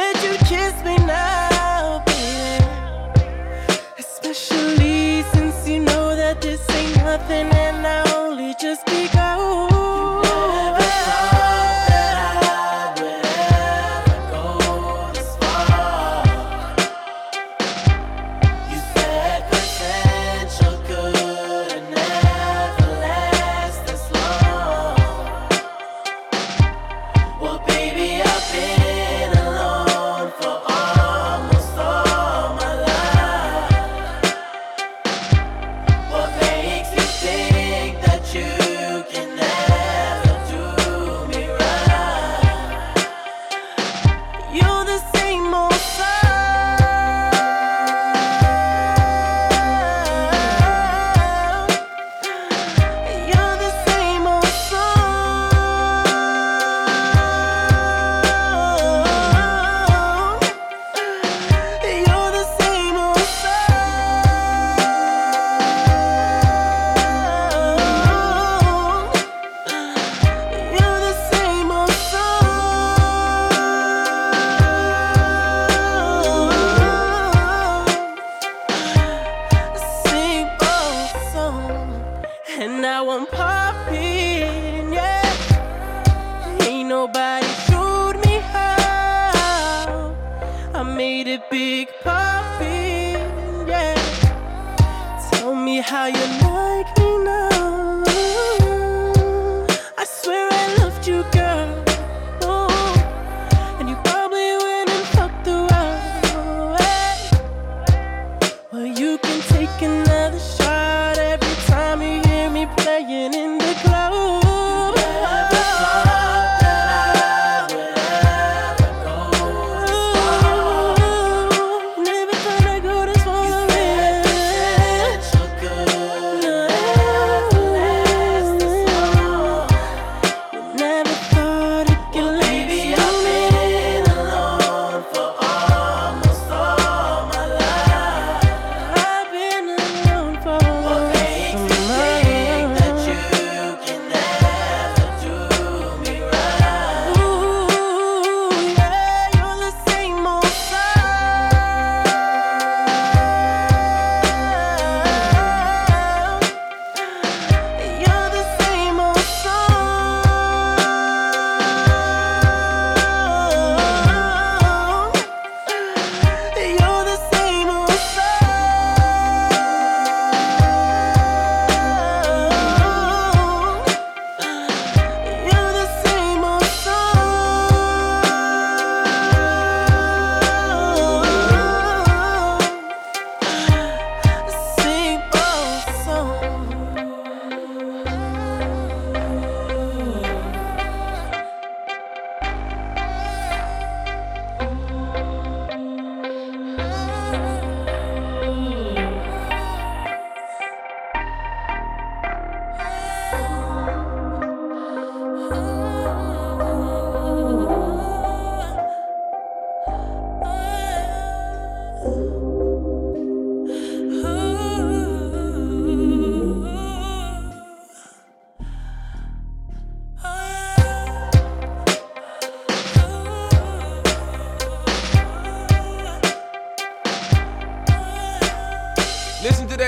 You kiss me now, baby. Especially since you know that this ain't nothing and I only just Made it big popping, yeah. Tell me how you like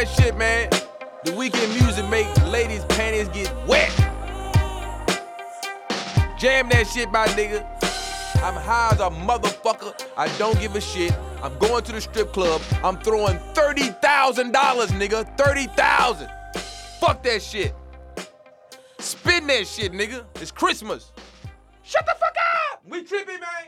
that shit, man. The Weeknd music make ladies' panties get wet. Jam that shit, my nigga. I'm high as a motherfucker. I don't give a shit. I'm going to the strip club. I'm throwing $30,000, nigga. 30,000. Fuck that shit. Spin that shit, nigga. It's Christmas. Shut the fuck up. We tripping, man.